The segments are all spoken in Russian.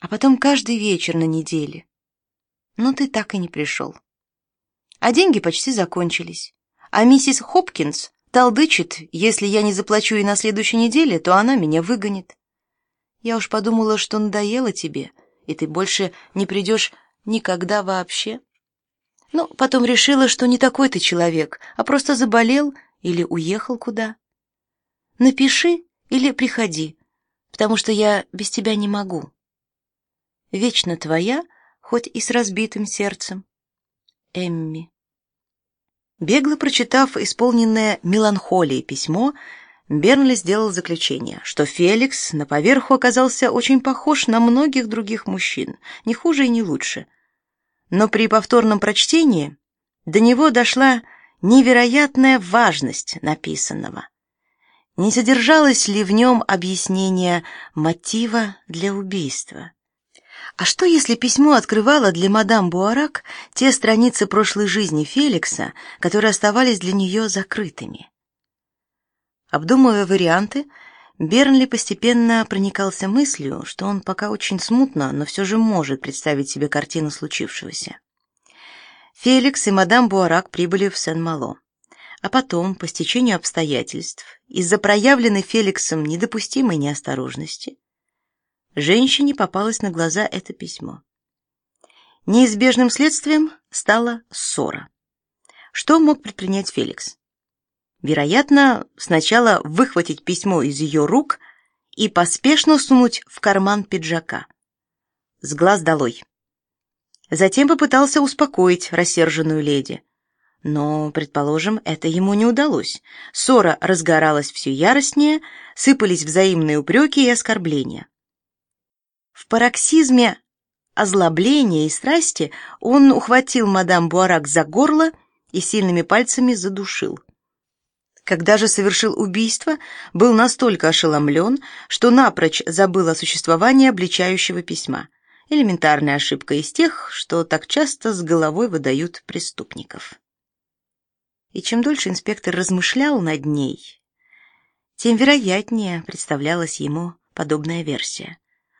а потом каждый вечер на неделе. Но ты так и не пришел. А деньги почти закончились. А миссис Хопкинс толдычит, если я не заплачу ей на следующей неделе, то она меня выгонит. Я уж подумала, что надоело тебе, и ты больше не придешь никогда вообще. Ну, потом решила, что не такой ты человек, а просто заболел или уехал куда. Напиши или приходи, потому что я без тебя не могу. Вечно твоя, хоть и с разбитым сердцем. Эмми. Бегло прочитав исполненное меланхолией письмо, Бернли сделал заключение, что Феликс на поверху оказался очень похож на многих других мужчин, не хуже и не лучше. Но при повторном прочтении до него дошла невероятная важность написанного. Не содержалось ли в нем объяснение мотива для убийства? А что, если письмо открывало для мадам Буарак те страницы прошлой жизни Феликса, которые оставались для нее закрытыми? Обдумывая варианты, Бернли постепенно проникался мыслью, что он пока очень смутно, но все же может представить себе картину случившегося. Феликс и мадам Буарак прибыли в Сен-Мало. А потом, по стечению обстоятельств, из-за проявленной Феликсом недопустимой неосторожности, женщине попалось на глаза это письмо. Неизбежным следствием стала ссора. Что мог предпринять Феликс? Вероятно, сначала выхватить письмо из ее рук и поспешно сунуть в карман пиджака. С глаз долой. Затем попытался успокоить рассерженную леди. Но, предположим, это ему не удалось. Ссора разгоралась все яростнее, сыпались взаимные упреки и оскорбления. В пароксизме озлобления и страсти он ухватил мадам Буарак за горло и сильными пальцами задушил. Когда же совершил убийство, был настолько ошеломлен, что напрочь забыл о существовании обличающего письма. Элементарная ошибка из тех, что так часто с головой выдают преступников. И чем дольше инспектор размышлял над ней, тем вероятнее представлялась ему подобная версия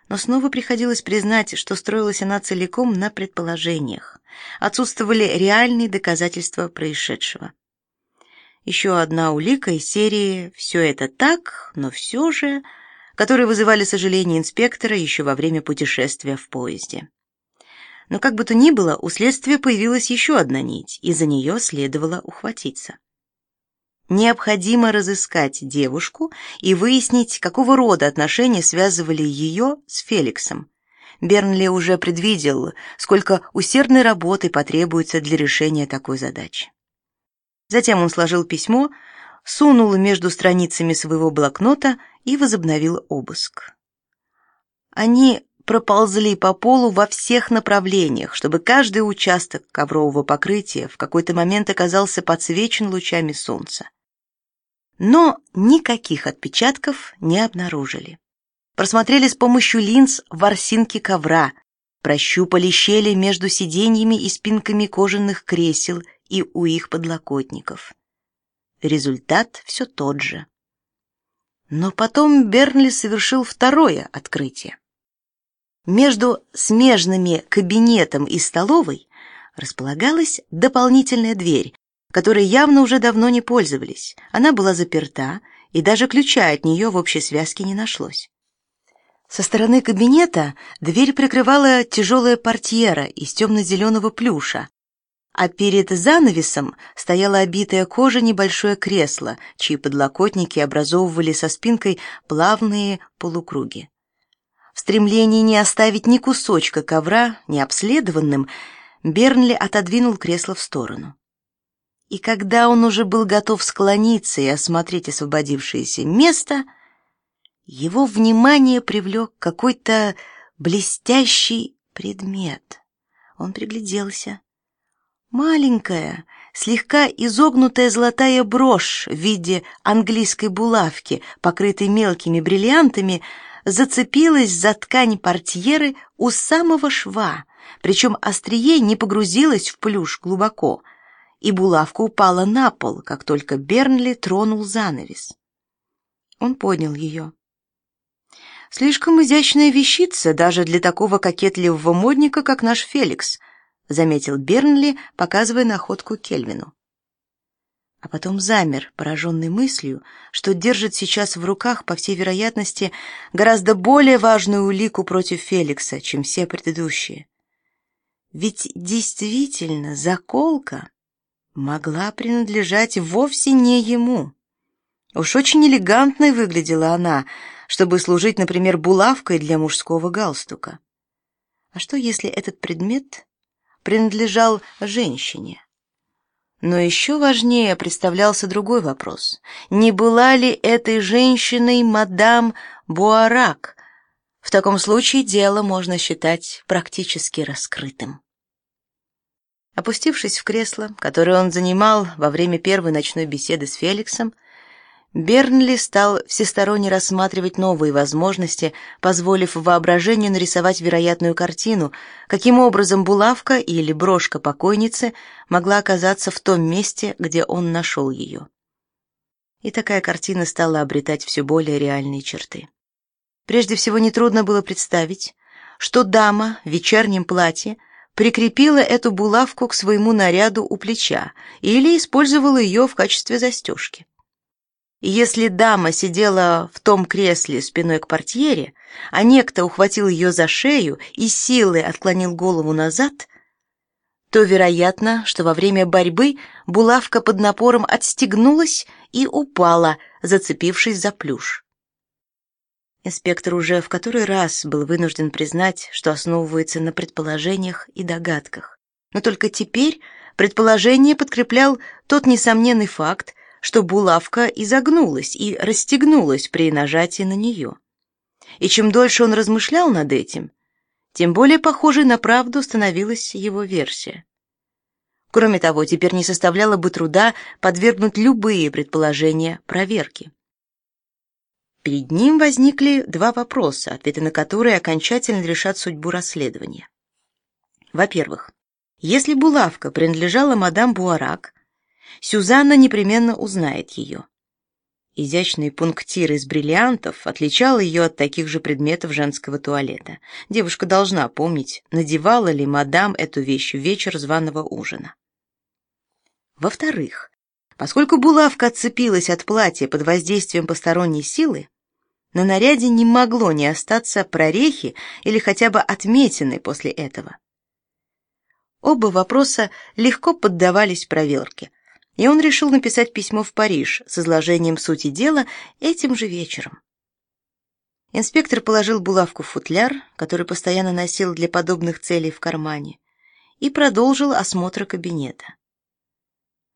но снова приходилось признать, что строилась она целиком на предположениях. Отсутствовали реальные доказательства происшедшего. Еще одна улика из серии «Все это так, но все же», которые вызывали сожаление инспектора еще во время путешествия в поезде. Но как бы то ни было, у следствия появилась еще одна нить, и за нее следовало ухватиться. Необходимо разыскать девушку и выяснить, какого рода отношения связывали ее с Феликсом. Бернли уже предвидел, сколько усердной работы потребуется для решения такой задачи. Затем он сложил письмо, сунул между страницами своего блокнота и возобновил обыск. Они проползли по полу во всех направлениях, чтобы каждый участок коврового покрытия в какой-то момент оказался подсвечен лучами солнца но никаких отпечатков не обнаружили. Просмотрели с помощью линз ворсинки ковра, прощупали щели между сиденьями и спинками кожаных кресел и у их подлокотников. Результат все тот же. Но потом Бернли совершил второе открытие. Между смежными кабинетом и столовой располагалась дополнительная дверь, которой явно уже давно не пользовались. Она была заперта, и даже ключа от нее в общей связке не нашлось. Со стороны кабинета дверь прикрывала тяжелая портьера из темно-зеленого плюша, а перед занавесом стояло обитое кожей небольшое кресло, чьи подлокотники образовывали со спинкой плавные полукруги. В стремлении не оставить ни кусочка ковра необследованным, Бернли отодвинул кресло в сторону. И когда он уже был готов склониться и осмотреть освободившееся место, его внимание привлек какой-то блестящий предмет. Он пригляделся. Маленькая, слегка изогнутая золотая брошь в виде английской булавки, покрытой мелкими бриллиантами, зацепилась за ткань портьеры у самого шва, причем острие не погрузилось в плюш глубоко — и булавка упала на пол, как только Бернли тронул занавес. Он поднял ее. Слишком изящная вещица даже для такого кокетливого модника, как наш Феликс, заметил Бернли, показывая находку Кельвину. А потом замер, пораженный мыслью, что держит сейчас в руках, по всей вероятности, гораздо более важную улику против Феликса, чем все предыдущие. Ведь действительно заколка могла принадлежать вовсе не ему. Уж очень элегантной выглядела она, чтобы служить, например, булавкой для мужского галстука. А что, если этот предмет принадлежал женщине? Но еще важнее представлялся другой вопрос. Не была ли этой женщиной мадам Буарак? В таком случае дело можно считать практически раскрытым. Опустившись в кресло, которое он занимал во время первой ночной беседы с Феликсом, Бернли стал всесторонне рассматривать новые возможности, позволив воображению нарисовать вероятную картину, каким образом булавка или брошка покойницы могла оказаться в том месте, где он нашел ее. И такая картина стала обретать все более реальные черты. Прежде всего, нетрудно было представить, что дама в вечернем платье прикрепила эту булавку к своему наряду у плеча или использовала ее в качестве застежки. Если дама сидела в том кресле спиной к портьере, а некто ухватил ее за шею и силой отклонил голову назад, то вероятно, что во время борьбы булавка под напором отстегнулась и упала, зацепившись за плюш. Инспектор уже в который раз был вынужден признать, что основывается на предположениях и догадках. Но только теперь предположение подкреплял тот несомненный факт, что булавка изогнулась и расстегнулась при нажатии на нее. И чем дольше он размышлял над этим, тем более похожей на правду становилась его версия. Кроме того, теперь не составляло бы труда подвергнуть любые предположения проверке. Перед ним возникли два вопроса, ответы на которые окончательно решат судьбу расследования. Во-первых, если булавка принадлежала мадам Буарак, Сюзанна непременно узнает ее. Изящный пунктир из бриллиантов отличал ее от таких же предметов женского туалета. Девушка должна помнить, надевала ли мадам эту вещь в вечер званого ужина. Во-вторых, поскольку булавка отцепилась от платья под воздействием посторонней силы, на наряде не могло не остаться прорехи или хотя бы отметины после этого. Оба вопроса легко поддавались проверке, и он решил написать письмо в Париж с изложением сути дела этим же вечером. Инспектор положил булавку в футляр, который постоянно носил для подобных целей в кармане, и продолжил осмотр кабинета.